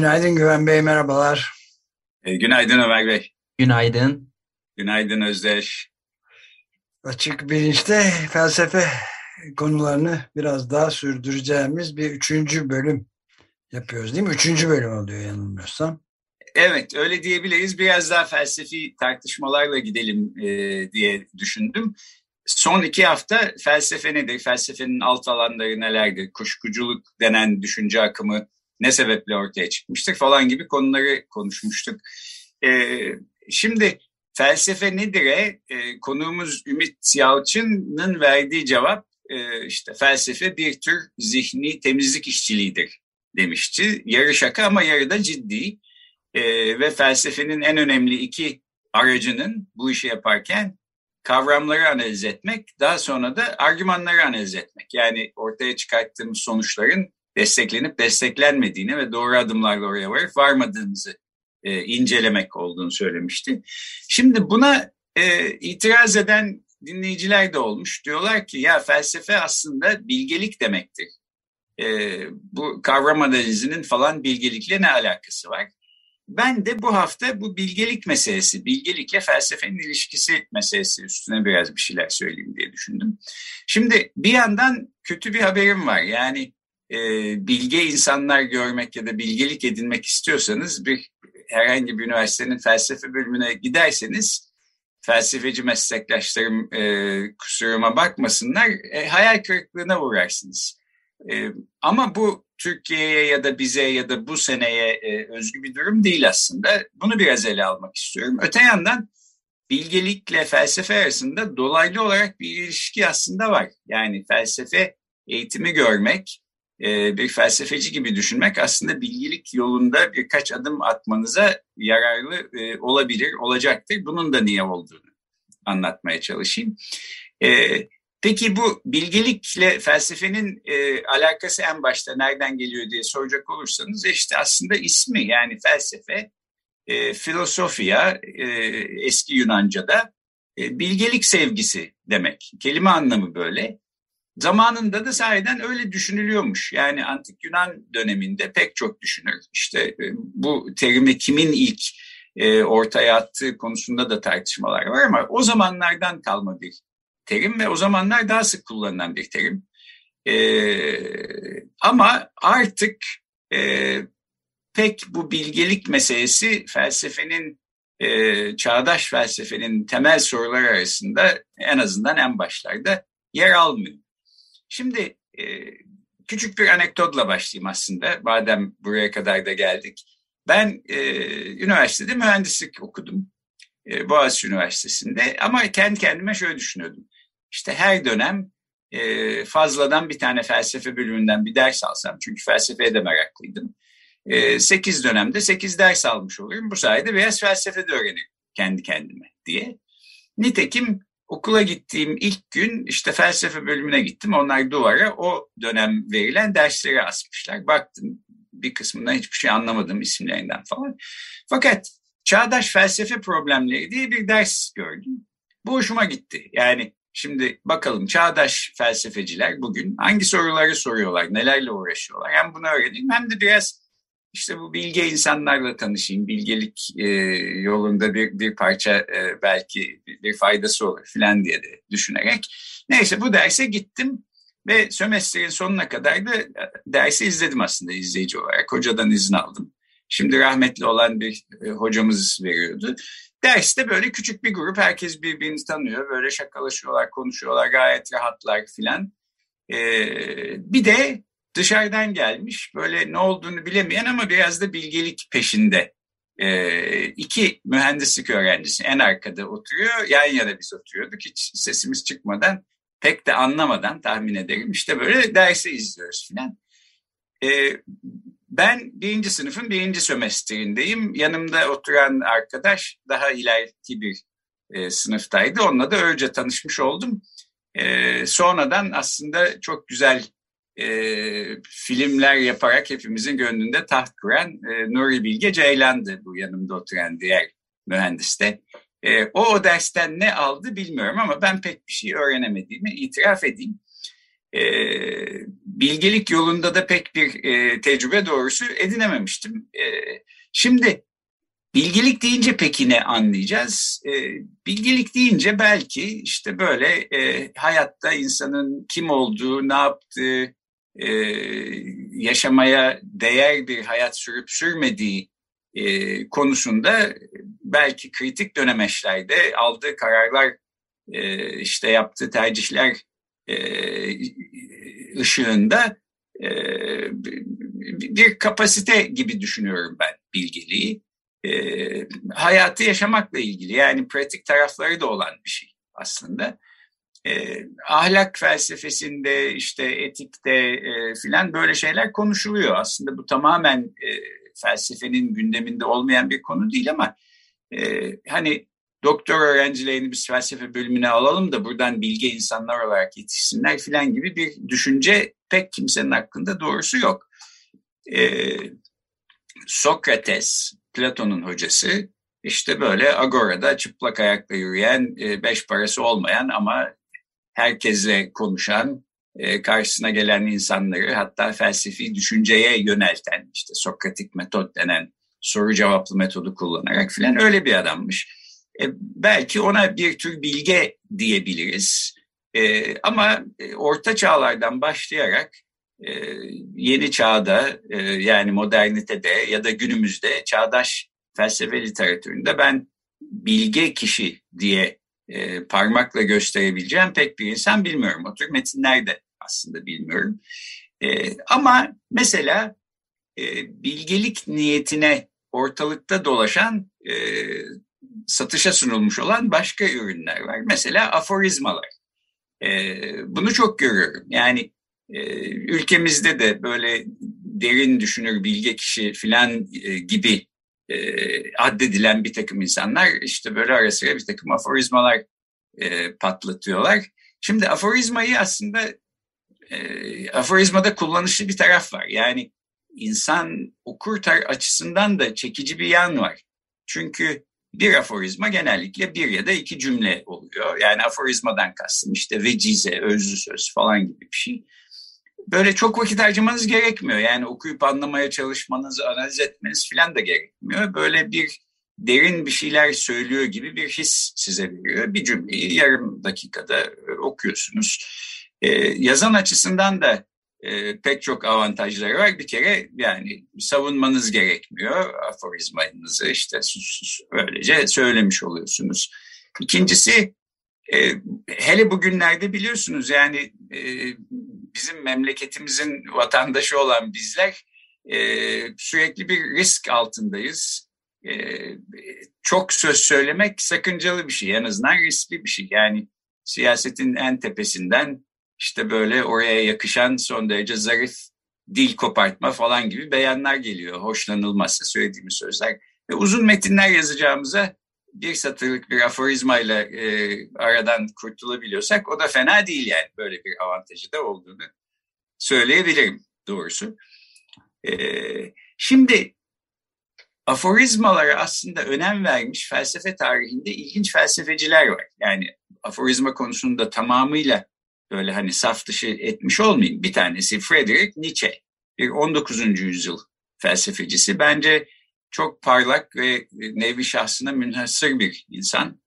Günaydın Güven Bey, merhabalar. E, günaydın Ömer Bey. Günaydın. Günaydın Özdeş. Açık bilinçte felsefe konularını biraz daha sürdüreceğimiz bir üçüncü bölüm yapıyoruz değil mi? Üçüncü bölüm oluyor yanılmıyorsam. Evet öyle diyebiliriz. Biraz daha felsefi tartışmalarla gidelim e, diye düşündüm. Son iki hafta felsefe nedir? Felsefenin alt alanları nelerdir? Kuşkuculuk denen düşünce akımı ne sebeple ortaya çıkmıştır falan gibi konuları konuşmuştuk. E, şimdi felsefe nedir'e e, konuğumuz Ümit Yalçın'ın verdiği cevap e, işte felsefe bir tür zihni temizlik işçiliğidir demişti. Yarı şaka ama yarı da ciddi e, ve felsefenin en önemli iki aracının bu işi yaparken kavramları analiz etmek, daha sonra da argümanları analiz etmek. Yani ortaya çıkarttığımız sonuçların desteklenip desteklenmediğini ve doğru adımlarla oraya varıp varmadığımızı e, incelemek olduğunu söylemişti. Şimdi buna e, itiraz eden dinleyiciler de olmuş. Diyorlar ki ya felsefe aslında bilgelik demektir. E, bu kavram analizinin falan bilgelikle ne alakası var? Ben de bu hafta bu bilgelik meselesi, bilgelikle felsefenin ilişkisi meselesi üstüne biraz bir şeyler söyleyeyim diye düşündüm. Şimdi bir yandan kötü bir haberim var. Yani e, bilge insanlar görmek ya da bilgelik edinmek istiyorsanız bir herhangi bir üniversitenin felsefe bölümüne giderseniz felsefeci meslektaşlarım e, kusuruma bakmasınlar, e, hayal kırıklığına uğrarsınız. E, ama bu Türkiye'ye ya da bize ya da bu seneye e, özgü bir durum değil aslında. Bunu biraz ele almak istiyorum. Öte yandan bilgelikle felsefe arasında dolaylı olarak bir ilişki aslında var. Yani felsefe eğitimi görmek, bir felsefeci gibi düşünmek aslında bilgilik yolunda birkaç adım atmanıza yararlı e, olabilir, olacaktır. Bunun da niye olduğunu anlatmaya çalışayım. E, Peki bu bilgelikle felsefenin e, alakası en başta nereden geliyor diye soracak olursanız işte aslında ismi yani felsefe, e, e, eski Yunanca'da e, bilgelik sevgisi demek. Kelime anlamı böyle. Zamanında da sahiden öyle düşünülüyormuş. Yani antik Yunan döneminde pek çok düşünür. İşte e, bu terimi kimin ilk e, ortaya attığı konusunda da tartışmalar var ama o zamanlardan kalma bir terim ve o zamanlar daha sık kullanılan bir terim. E, ama artık pek bu bilgelik meselesi felsefenin, çağdaş felsefenin temel soruları arasında en azından en başlarda yer almıyor. Şimdi e, küçük bir anekdotla başlayayım aslında. Madem buraya kadar da geldik. Ben e, üniversitede mühendislik okudum. E, Boğaziçi Üniversitesi'nde ama kendi kendime şöyle düşünüyordum. İşte her dönem e, fazladan bir tane felsefe bölümünden bir ders alsam. Çünkü felsefeye de meraklıydım. E, sekiz dönemde sekiz ders almış olurum. Bu sayede biraz felsefe de öğrenirim kendi kendime diye. Nitekim okula gittiğim ilk gün işte felsefe bölümüne gittim. Onlar duvara o dönem verilen dersleri asmışlar. Baktım bir kısmından hiçbir şey anlamadım isimlerinden falan. Fakat çağdaş felsefe problemleri diye bir ders gördüm. Bu hoşuma gitti. Yani Şimdi bakalım çağdaş felsefeciler bugün hangi soruları soruyorlar, nelerle uğraşıyorlar. Hem bunu öğreneyim hem de biraz işte bu bilge insanlarla tanışayım. Bilgelik e, yolunda bir, bir parça e, belki bir faydası olur filan diye de düşünerek. Neyse bu derse gittim ve sömestrin sonuna kadar da e, dersi izledim aslında izleyici olarak. Hocadan izin aldım. Şimdi rahmetli olan bir e, hocamız veriyordu. Derste böyle küçük bir grup herkes birbirini tanıyor. Böyle şakalaşıyorlar, konuşuyorlar, gayet rahatlar filan. Ee, bir de dışarıdan gelmiş böyle ne olduğunu bilemeyen ama biraz da bilgelik peşinde. Ee, iki mühendislik öğrencisi en arkada oturuyor. Yan yana biz oturuyorduk hiç sesimiz çıkmadan pek de anlamadan tahmin ederim. İşte böyle dersi izliyoruz filan. E, ben birinci sınıfın birinci sömestrindeyim. Yanımda oturan arkadaş daha ileriki bir e, sınıftaydı. Onunla da önce tanışmış oldum. E, sonradan aslında çok güzel e, filmler yaparak hepimizin gönlünde taht kuran e, Nuri Bilge Ceylan'dı bu yanımda oturan diğer mühendis de. E, o, o dersten ne aldı bilmiyorum ama ben pek bir şey öğrenemediğimi itiraf edeyim. E, bilgelik yolunda da pek bir e, tecrübe doğrusu edinememiştim. E, şimdi bilgelik deyince peki ne anlayacağız? E, bilgelik deyince belki işte böyle e, hayatta insanın kim olduğu, ne yaptığı, e, yaşamaya değer bir hayat sürüp sürmediği e, konusunda belki kritik dönemeçlerde aldığı kararlar, e, işte yaptığı tercihler e, ışığında e, bir kapasite gibi düşünüyorum ben bilgeliği. E, hayatı yaşamakla ilgili yani pratik tarafları da olan bir şey aslında. E, ahlak felsefesinde işte etikte e, filan böyle şeyler konuşuluyor. Aslında bu tamamen e, felsefenin gündeminde olmayan bir konu değil ama e, hani doktor öğrencilerini biz felsefe bölümüne alalım da buradan bilge insanlar olarak yetişsinler filan gibi bir düşünce pek kimsenin aklında doğrusu yok. Ee, Sokrates, Platon'un hocası, işte böyle agorada çıplak ayakla yürüyen, e, beş parası olmayan ama herkesle konuşan, e, karşısına gelen insanları hatta felsefi düşünceye yönelten, işte Sokratik metot denen soru cevaplı metodu kullanarak filan öyle bir adammış. E, belki ona bir tür bilge diyebiliriz. E, ama orta çağlardan başlayarak yeni çağda e, yani modernitede ya da günümüzde çağdaş felsefe literatüründe ben bilge kişi diye e, parmakla gösterebileceğim pek bir insan bilmiyorum. O tür metinlerde aslında bilmiyorum. E, ama mesela e, bilgelik niyetine ortalıkta dolaşan e, satışa sunulmuş olan başka ürünler var. Mesela aforizmalar. E, bunu çok görüyorum. Yani e, ülkemizde de böyle derin düşünür, bilge kişi filan e, gibi e, addedilen bir takım insanlar işte böyle ara sıra bir takım aforizmalar e, patlatıyorlar. Şimdi aforizmayı aslında e, aforizmada kullanışlı bir taraf var. Yani insan okur açısından da çekici bir yan var. Çünkü bir aforizma genellikle bir ya da iki cümle oluyor. Yani aforizmadan kastım işte vecize, özlü söz falan gibi bir şey. Böyle çok vakit harcamanız gerekmiyor. Yani okuyup anlamaya çalışmanız, analiz etmeniz falan da gerekmiyor. Böyle bir derin bir şeyler söylüyor gibi bir his size veriyor. Bir cümleyi yarım dakikada okuyorsunuz. Ee, yazan açısından da e, pek çok avantajları var. Bir kere yani savunmanız gerekmiyor aforizmanızı işte öylece söylemiş oluyorsunuz. İkincisi e, hele bugünlerde biliyorsunuz yani e, bizim memleketimizin vatandaşı olan bizler e, sürekli bir risk altındayız. Çok söz söylemek sakıncalı bir şey en azından riskli bir şey. Yani siyasetin en tepesinden işte böyle oraya yakışan son derece zarif dil kopartma falan gibi beyanlar geliyor. Hoşlanılmazsa söylediğimiz sözler. Ve uzun metinler yazacağımıza bir satırlık bir aforizmayla e, aradan kurtulabiliyorsak o da fena değil yani. Böyle bir avantajı da olduğunu söyleyebilirim doğrusu. E, şimdi aforizmalara aslında önem vermiş felsefe tarihinde ilginç felsefeciler var. Yani aforizma konusunda tamamıyla böyle hani saf dışı etmiş olmayayım. Bir tanesi Friedrich Nietzsche, bir 19. yüzyıl felsefecisi. Bence çok parlak ve nevi şahsına münhasır bir insan.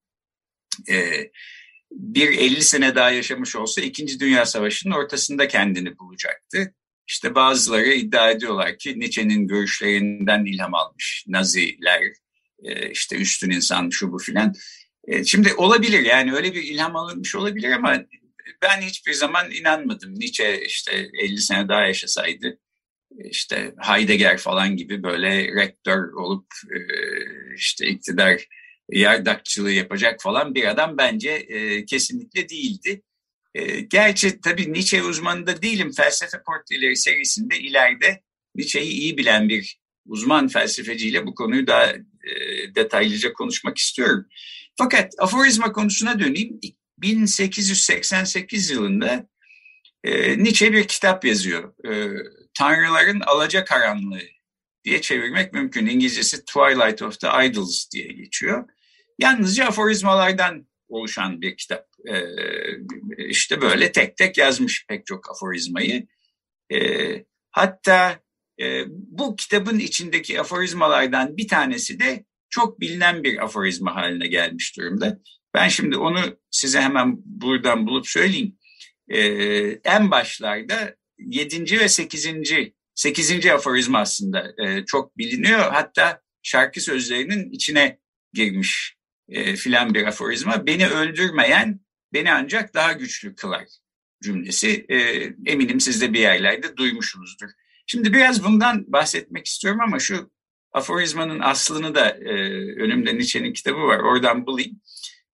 Ee, bir 50 sene daha yaşamış olsa İkinci Dünya Savaşı'nın ortasında kendini bulacaktı. İşte bazıları iddia ediyorlar ki Nietzsche'nin görüşlerinden ilham almış Naziler, e, işte üstün insan şu bu filan. E, şimdi olabilir yani öyle bir ilham alınmış olabilir ama ben hiçbir zaman inanmadım. Nietzsche işte 50 sene daha yaşasaydı işte Heidegger falan gibi böyle rektör olup e, işte iktidar yardakçılığı yapacak falan bir adam bence e, kesinlikle değildi. E, gerçi tabii Nietzsche uzmanı da değilim. Felsefe Portreleri serisinde ileride Nietzsche'yi iyi bilen bir uzman felsefeciyle bu konuyu daha detaylıca konuşmak istiyorum. Fakat aforizma konusuna döneyim. 1888 yılında Nietzsche bir kitap yazıyor. Tanrıların Alacakaranlığı diye çevirmek mümkün. İngilizcesi Twilight of the Idols diye geçiyor. Yalnızca aforizmalardan oluşan bir kitap. E, işte böyle tek tek yazmış pek çok aforizmayı. E, hatta e, bu kitabın içindeki aforizmalardan bir tanesi de çok bilinen bir aforizma haline gelmiş durumda. Ben şimdi onu size hemen buradan bulup söyleyeyim. E, en başlarda 7. ve 8. 8. aforizma aslında e, çok biliniyor. Hatta şarkı sözlerinin içine girmiş e, filan bir aforizma. Beni öldürmeyen beni ancak daha güçlü kılar cümlesi. E, eminim siz de bir yerlerde duymuşsunuzdur. Şimdi biraz bundan bahsetmek istiyorum ama şu aforizmanın aslını da e, önümde Nietzsche'nin kitabı var oradan bulayım.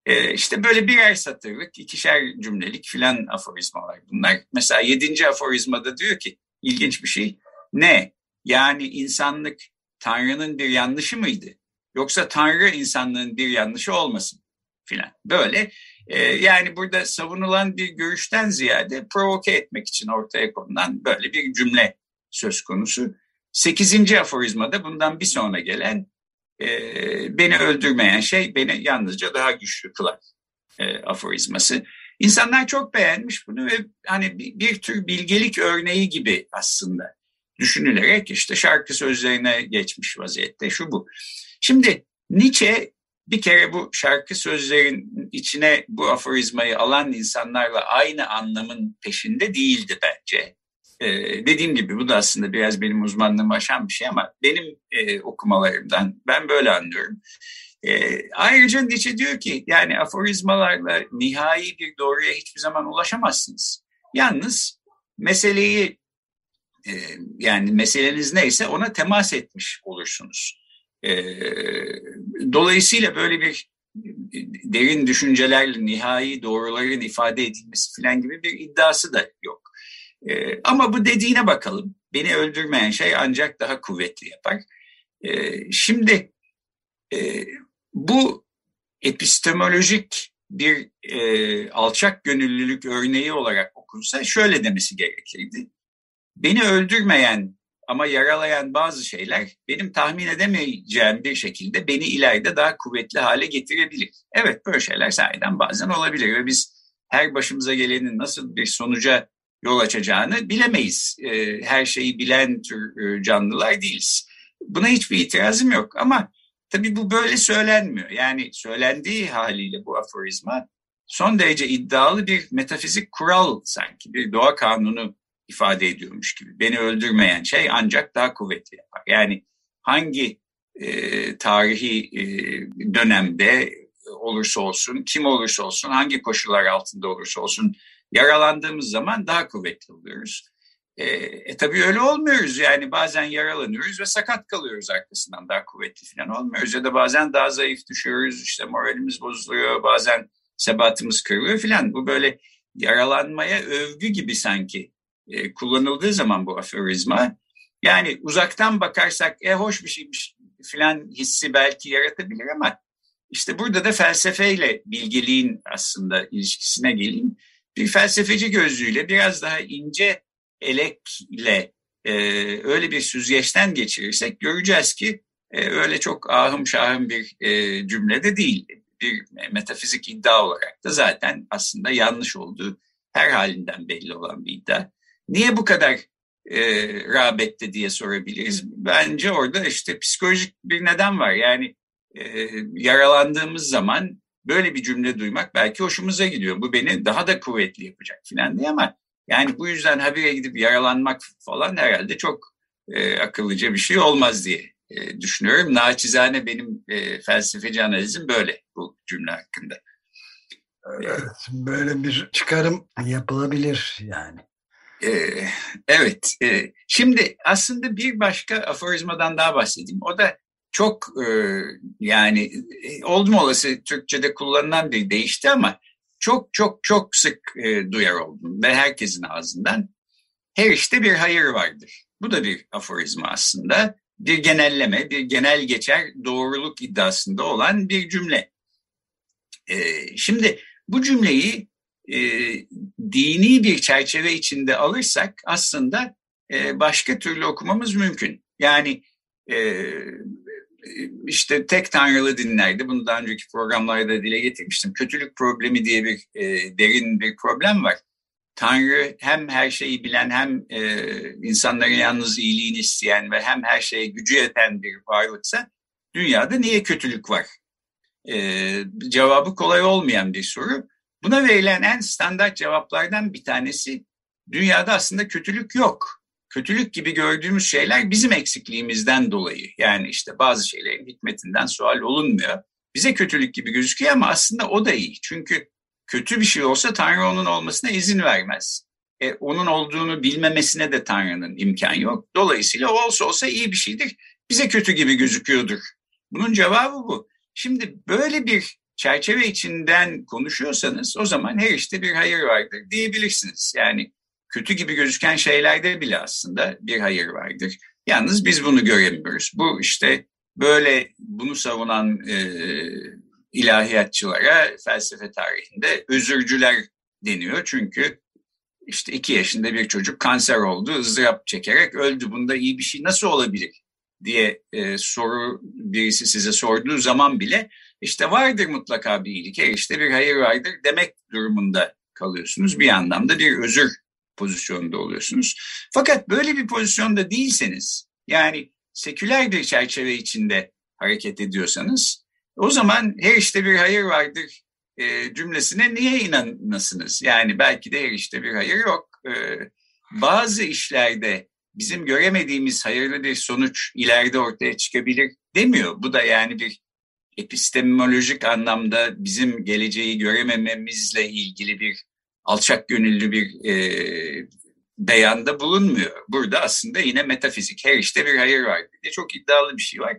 E, işte böyle birer satırlık, ikişer cümlelik filan aforizmalar bunlar. Mesela yedinci aforizmada diyor ki ilginç bir şey. Ne? Yani insanlık Tanrı'nın bir yanlışı mıydı? Yoksa Tanrı insanlığın bir yanlışı olmasın filan. Böyle e, yani burada savunulan bir görüşten ziyade provoke etmek için ortaya konulan böyle bir cümle söz konusu. Sekizinci aforizmada bundan bir sonra gelen e, beni öldürmeyen şey beni yalnızca daha güçlü kılar e, aforizması. İnsanlar çok beğenmiş bunu ve hani bir, bir tür bilgelik örneği gibi aslında düşünülerek işte şarkı sözlerine geçmiş vaziyette şu bu. Şimdi Nietzsche bir kere bu şarkı sözlerin içine bu aforizmayı alan insanlarla aynı anlamın peşinde değildi bence. Ee, dediğim gibi bu da aslında biraz benim uzmanlığımı aşan bir şey ama benim e, okumalarımdan ben böyle anlıyorum. E, ayrıca Nietzsche diyor ki yani aforizmalarla nihai bir doğruya hiçbir zaman ulaşamazsınız. Yalnız meseleyi e, yani meseleniz neyse ona temas etmiş olursunuz. E, dolayısıyla böyle bir derin düşüncelerle nihai doğruların ifade edilmesi falan gibi bir iddiası da yok. E, ama bu dediğine bakalım. Beni öldürmeyen şey ancak daha kuvvetli yapar. E, şimdi e, bu epistemolojik bir e, alçak gönüllülük örneği olarak okunsa şöyle demesi gerekirdi. Beni öldürmeyen ama yaralayan bazı şeyler benim tahmin edemeyeceğim bir şekilde beni ileride daha kuvvetli hale getirebilir. Evet böyle şeyler sahiden bazen olabilir ve biz her başımıza gelenin nasıl bir sonuca yol açacağını bilemeyiz. E, her şeyi bilen tür e, canlılar değiliz. Buna hiçbir itirazım yok ama tabii bu böyle söylenmiyor. Yani söylendiği haliyle bu aforizma son derece iddialı bir metafizik kural sanki bir doğa kanunu ifade ediyormuş gibi. Beni öldürmeyen şey ancak daha kuvvetli yapar. Yani hangi e, tarihi e, dönemde olursa olsun, kim olursa olsun, hangi koşullar altında olursa olsun Yaralandığımız zaman daha kuvvetli oluyoruz. E, e tabii öyle olmuyoruz yani. Bazen yaralanıyoruz ve sakat kalıyoruz arkasından. Daha kuvvetli falan olmuyoruz ya da bazen daha zayıf düşüyoruz. İşte moralimiz bozuluyor. Bazen sebatımız kırılıyor falan. Bu böyle yaralanmaya övgü gibi sanki e, kullanıldığı zaman bu aforizma. Yani uzaktan bakarsak e hoş bir şeymiş filan hissi belki yaratabilir ama işte burada da felsefeyle bilgeliğin aslında ilişkisine geleyim bir felsefeci gözlüğüyle biraz daha ince elekle e, öyle bir süzgeçten geçirirsek göreceğiz ki e, öyle çok ahım şahım bir e, cümlede değil. Bir metafizik iddia olarak da zaten aslında yanlış olduğu her halinden belli olan bir iddia. Niye bu kadar e, rağbette diye sorabiliriz. Bence orada işte psikolojik bir neden var. Yani e, yaralandığımız zaman böyle bir cümle duymak belki hoşumuza gidiyor. Bu beni daha da kuvvetli yapacak filan diye ama yani bu yüzden habire gidip yaralanmak falan herhalde çok e, akıllıca bir şey olmaz diye e, düşünüyorum. Naçizane benim e, felsefeci analizim böyle bu cümle hakkında. Evet, böyle bir çıkarım yapılabilir yani. Ee, evet. E, şimdi aslında bir başka aforizmadan daha bahsedeyim. O da çok e, yani e, oldum olası Türkçe'de kullanılan bir değişti ama çok çok çok sık e, duyar oldum ve herkesin ağzından her işte bir hayır vardır. Bu da bir aforizma aslında. Bir genelleme, bir genel geçer doğruluk iddiasında olan bir cümle. Şimdi bu cümleyi dini bir çerçeve içinde alırsak aslında başka türlü okumamız mümkün. Yani işte tek tanrılı dinlerde bunu daha önceki programlarda dile getirmiştim. Kötülük problemi diye bir e, derin bir problem var. Tanrı hem her şeyi bilen hem e, insanların yalnız iyiliğini isteyen ve hem her şeye gücü yeten bir varlıksa dünyada niye kötülük var? E, cevabı kolay olmayan bir soru. Buna verilen en standart cevaplardan bir tanesi dünyada aslında kötülük yok. Kötülük gibi gördüğümüz şeyler bizim eksikliğimizden dolayı. Yani işte bazı şeylerin hikmetinden sual olunmuyor. Bize kötülük gibi gözüküyor ama aslında o da iyi. Çünkü kötü bir şey olsa Tanrı onun olmasına izin vermez. E, onun olduğunu bilmemesine de Tanrı'nın imkan yok. Dolayısıyla olsa olsa iyi bir şeydir. Bize kötü gibi gözüküyordur. Bunun cevabı bu. Şimdi böyle bir çerçeve içinden konuşuyorsanız o zaman her işte bir hayır vardır diyebilirsiniz. Yani kötü gibi gözüken şeylerde bile aslında bir hayır vardır. Yalnız biz bunu göremiyoruz. Bu işte böyle bunu savunan e, ilahiyatçılara felsefe tarihinde özürcüler deniyor. Çünkü işte iki yaşında bir çocuk kanser oldu, ızdırap çekerek öldü. Bunda iyi bir şey nasıl olabilir diye e, soru birisi size sorduğu zaman bile işte vardır mutlaka bir iyilik, işte bir hayır vardır demek durumunda kalıyorsunuz. Bir anlamda bir özür pozisyonda oluyorsunuz. Fakat böyle bir pozisyonda değilseniz, yani seküler bir çerçeve içinde hareket ediyorsanız, o zaman her işte bir hayır vardır e, cümlesine niye inanasınız? Yani belki de her işte bir hayır yok. E, bazı işlerde bizim göremediğimiz hayırlı bir sonuç ileride ortaya çıkabilir demiyor. Bu da yani bir epistemolojik anlamda bizim geleceği göremememizle ilgili bir alçak gönüllü bir e, beyanda bulunmuyor. Burada aslında yine metafizik, her işte bir hayır var diye çok iddialı bir şey var.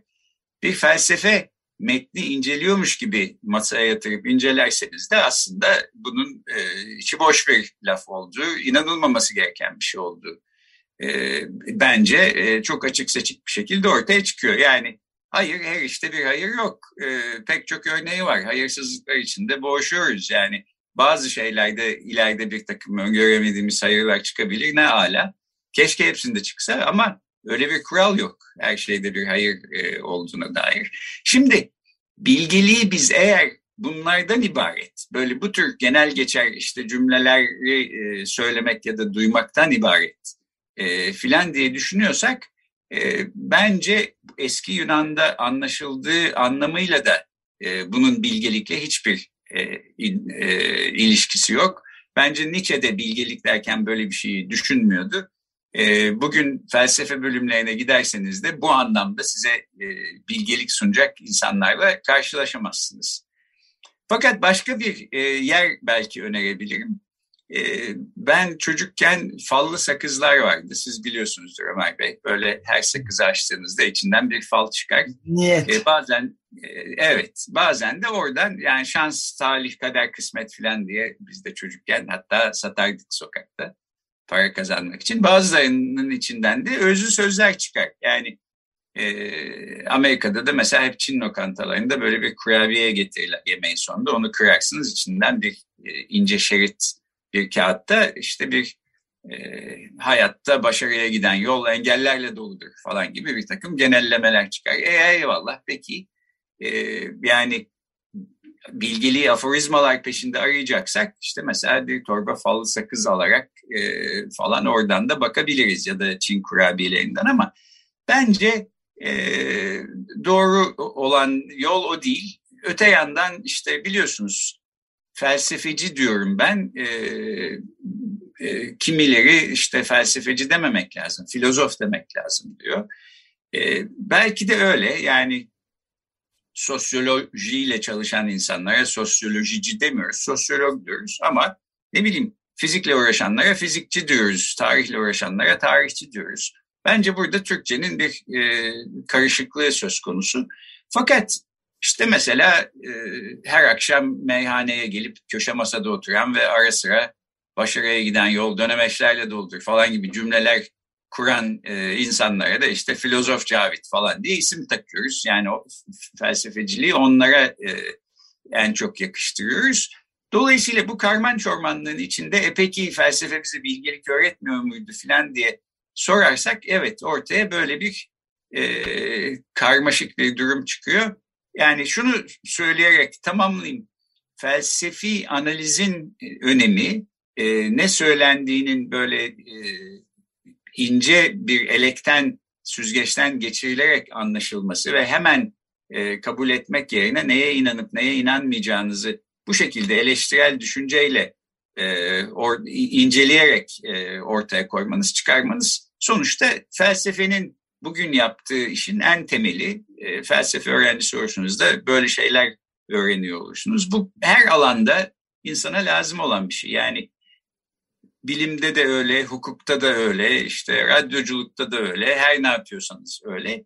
Bir felsefe metni inceliyormuş gibi masaya yatırıp incelerseniz de aslında bunun e, içi boş bir laf olduğu, inanılmaması gereken bir şey olduğu e, bence e, çok açık seçik bir şekilde ortaya çıkıyor. Yani hayır her işte bir hayır yok. E, pek çok örneği var. Hayırsızlıklar içinde boğuşuyoruz yani. Bazı şeylerde ileride bir takım öngöremediğimiz hayırlar çıkabilir ne ala. Keşke hepsinde çıksa ama öyle bir kural yok. Her şeyde bir hayır e, olduğuna dair. Şimdi bilgiliği biz eğer bunlardan ibaret, böyle bu tür genel geçer işte cümleleri e, söylemek ya da duymaktan ibaret e, filan diye düşünüyorsak e, bence eski Yunan'da anlaşıldığı anlamıyla da e, bunun bilgelikle hiçbir e, e, ilişkisi yok. Bence Nietzsche de bilgelik derken böyle bir şeyi düşünmüyordu. E, bugün felsefe bölümlerine giderseniz de bu anlamda size e, bilgelik sunacak insanlarla karşılaşamazsınız. Fakat başka bir e, yer belki önerebilirim. Ee, ben çocukken fallı sakızlar vardı. Siz biliyorsunuzdur Ömer Bey. Böyle her sakızı açtığınızda içinden bir fal çıkar. Niyet. Ee, bazen e, evet bazen de oradan yani şans, talih, kader, kısmet falan diye biz de çocukken hatta satardık sokakta para kazanmak için. Bazılarının içinden de özlü sözler çıkar. Yani e, Amerika'da da mesela hep Çin lokantalarında böyle bir kurabiye getirirler yemeğin sonunda. Onu kırarsınız içinden bir e, ince şerit bir kağıtta işte bir e, hayatta başarıya giden yol engellerle doludur falan gibi bir takım genellemeler çıkar. E, eyvallah peki e, yani bilgili aforizmalar peşinde arayacaksak işte mesela bir torba fallı sakız alarak e, falan oradan da bakabiliriz ya da Çin kurabiyelerinden ama bence e, doğru olan yol o değil. Öte yandan işte biliyorsunuz felsefeci diyorum ben. E, e, kimileri işte felsefeci dememek lazım, filozof demek lazım diyor. E, belki de öyle yani sosyolojiyle çalışan insanlara sosyolojici demiyoruz, sosyolog diyoruz ama ne bileyim fizikle uğraşanlara fizikçi diyoruz, tarihle uğraşanlara tarihçi diyoruz. Bence burada Türkçenin bir e, karışıklığı söz konusu. Fakat İşte mesela e, her akşam meyhaneye gelip köşe masada oturan ve ara sıra başarıya giden yol dönemeçlerle doldur falan gibi cümleler kuran e, insanlara da işte filozof Cavit falan diye isim takıyoruz. Yani o felsefeciliği onlara e, en çok yakıştırıyoruz. Dolayısıyla bu karman çormanlığın içinde e peki felsefe bize bilgelik öğretmiyor muydu filan diye sorarsak evet ortaya böyle bir e, karmaşık bir durum çıkıyor. Yani şunu söyleyerek tamamlayayım. Felsefi analizin önemi e, ne söylendiğinin böyle e, ince bir elekten, süzgeçten geçirilerek anlaşılması ve hemen e, kabul etmek yerine neye inanıp neye inanmayacağınızı bu şekilde eleştirel düşünceyle e, or, inceleyerek e, ortaya koymanız, çıkarmanız sonuçta felsefenin bugün yaptığı işin en temeli. E, felsefe öğrencisi olursunuz da böyle şeyler öğreniyor olursunuz. Bu her alanda insana lazım olan bir şey. Yani bilimde de öyle, hukukta da öyle, işte radyoculukta da öyle, her ne yapıyorsanız öyle.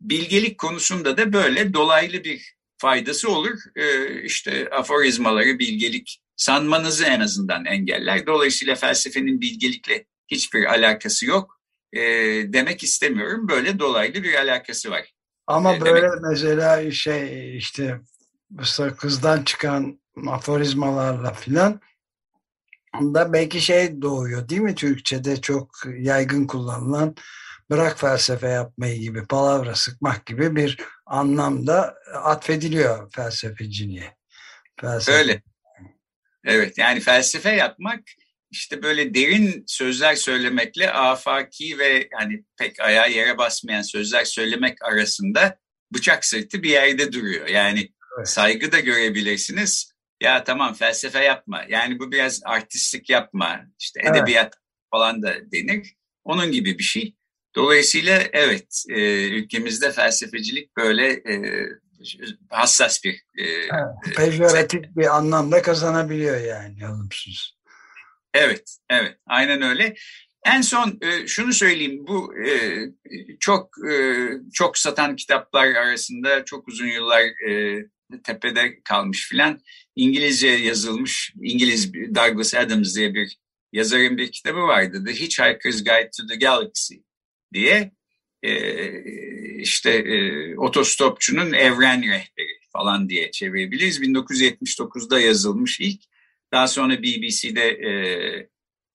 Bilgelik konusunda da böyle dolaylı bir faydası olur. Ee, işte aforizmaları bilgelik sanmanızı en azından engeller. Dolayısıyla felsefenin bilgelikle hiçbir alakası yok ee, demek istemiyorum. Böyle dolaylı bir alakası var. Ama ee, böyle demek... mesela şey işte kızdan çıkan aforizmalarla filan da belki şey doğuyor değil mi Türkçe'de çok yaygın kullanılan bırak felsefe yapmayı gibi palavra sıkmak gibi bir anlamda atfediliyor felsefeciliğe. Felsefe. Öyle. Evet yani felsefe yapmak işte böyle derin sözler söylemekle afaki ve hani pek ayağa yere basmayan sözler söylemek arasında bıçak sırtı bir yerde duruyor. Yani evet. saygı da görebilirsiniz ya tamam felsefe yapma. Yani bu biraz artistlik yapma. İşte edebiyat evet. falan da denir. Onun gibi bir şey. Dolayısıyla evet e, ülkemizde felsefecilik böyle e, hassas bir... E, evet, pejoratif e, bir anlamda kazanabiliyor yani olumsuz. Evet, evet aynen öyle. En son e, şunu söyleyeyim, bu e, çok e, çok satan kitaplar arasında çok uzun yıllar e, tepede kalmış filan. İngilizce yazılmış, İngiliz Douglas Adams diye bir yazarın bir kitabı vardı. The Hitchhiker's Guide to the Galaxy diye e, işte e, otostopçunun evren rehberi falan diye çevirebiliriz. 1979'da yazılmış ilk. Daha sonra BBC'de e,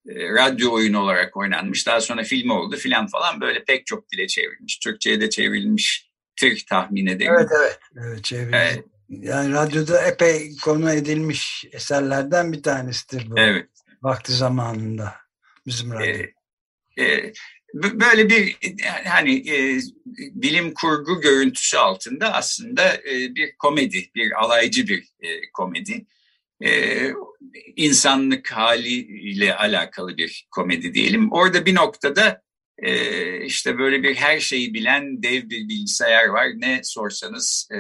e, radyo oyunu olarak oynanmış. Daha sonra film oldu filan falan böyle pek çok dile çevrilmiş. Türkçe'ye de çevrilmiş tır tahmin ederim. Evet evet, evet çevrilmiş. Evet. Yani radyoda epey konu edilmiş eserlerden bir tanesidir bu. Evet. Vakti zamanında bizim radyo. Ee, e, böyle bir hani e, bilim kurgu görüntüsü altında aslında e, bir komedi, bir alaycı bir e, komedi. E, insanlık haliyle alakalı bir komedi diyelim. Orada bir noktada e, işte böyle bir her şeyi bilen dev bir bilgisayar var. Ne sorsanız e,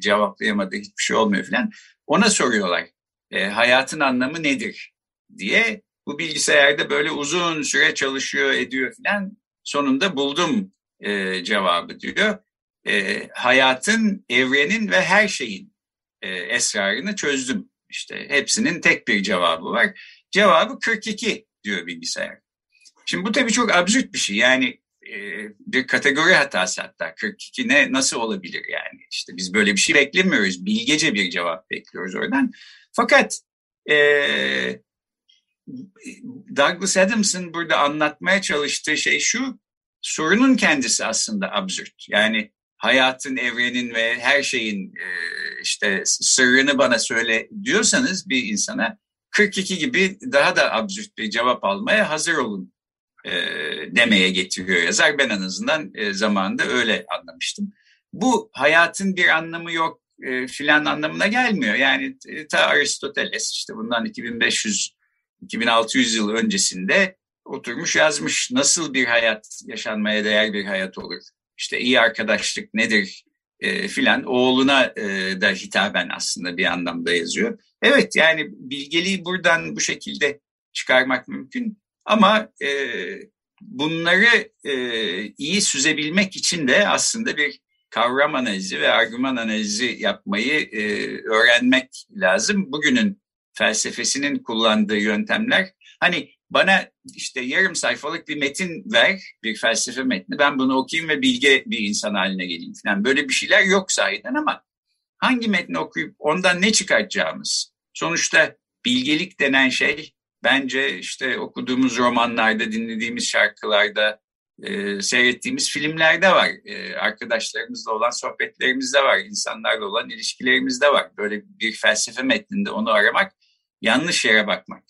cevaplayamadığı hiçbir şey olmuyor falan. Ona soruyorlar e, hayatın anlamı nedir diye. Bu bilgisayarda böyle uzun süre çalışıyor ediyor falan. Sonunda buldum e, cevabı diyor. E, hayatın, evrenin ve her şeyin e, esrarını çözdüm. İşte hepsinin tek bir cevabı var. Cevabı 42 diyor bilgisayar. Şimdi bu tabii çok absürt bir şey. Yani e, bir kategori hatası hatta 42 ne nasıl olabilir yani? İşte biz böyle bir şey beklemiyoruz. Bilgece bir cevap bekliyoruz oradan. Fakat e, Douglas Adams'ın burada anlatmaya çalıştığı şey şu, sorunun kendisi aslında absürt. Yani hayatın, evrenin ve her şeyin e, işte sırrını bana söyle diyorsanız bir insana 42 gibi daha da absürt bir cevap almaya hazır olun e, demeye getiriyor yazar. Ben en azından e, zamanında öyle anlamıştım. Bu hayatın bir anlamı yok e, filan anlamına gelmiyor. Yani e, ta Aristoteles işte bundan 2500 2600 yıl öncesinde oturmuş yazmış nasıl bir hayat yaşanmaya değer bir hayat olur. İşte iyi arkadaşlık nedir e, filan oğluna e, da hitaben aslında bir anlamda yazıyor. Evet yani bilgeliği buradan bu şekilde çıkarmak mümkün. Ama e, bunları e, iyi süzebilmek için de aslında bir kavram analizi ve argüman analizi yapmayı e, öğrenmek lazım. Bugünün felsefesinin kullandığı yöntemler hani bana işte yarım sayfalık bir metin ver, bir felsefe metni. Ben bunu okuyayım ve bilge bir insan haline geleyim falan. Böyle bir şeyler yok sahiden ama hangi metni okuyup ondan ne çıkartacağımız? Sonuçta bilgelik denen şey bence işte okuduğumuz romanlarda, dinlediğimiz şarkılarda, e, seyrettiğimiz filmlerde var. E, arkadaşlarımızla olan sohbetlerimizde var. insanlarla olan ilişkilerimizde var. Böyle bir felsefe metninde onu aramak yanlış yere bakmak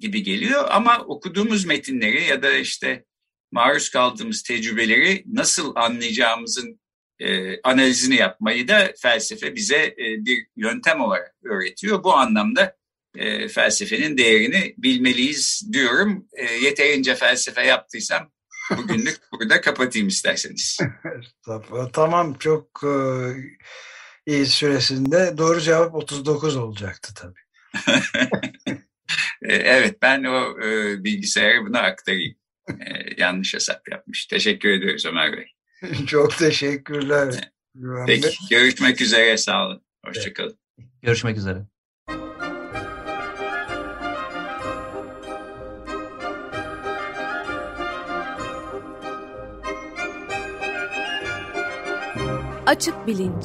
gibi geliyor. Ama okuduğumuz metinleri ya da işte maruz kaldığımız tecrübeleri nasıl anlayacağımızın e, analizini yapmayı da felsefe bize e, bir yöntem olarak öğretiyor. Bu anlamda e, felsefenin değerini bilmeliyiz diyorum. E, yeterince felsefe yaptıysam bugünlük burada kapatayım isterseniz. tamam çok e, iyi süresinde doğru cevap 39 olacaktı tabii. E, evet ben o e, bilgisayara bunu aktarayım. E, yanlış hesap yapmış. Teşekkür ediyoruz Ömer Bey. Çok teşekkürler. Peki görüşmek üzere sağ olun. Hoşçakalın. Görüşmek üzere. Açık Bilinç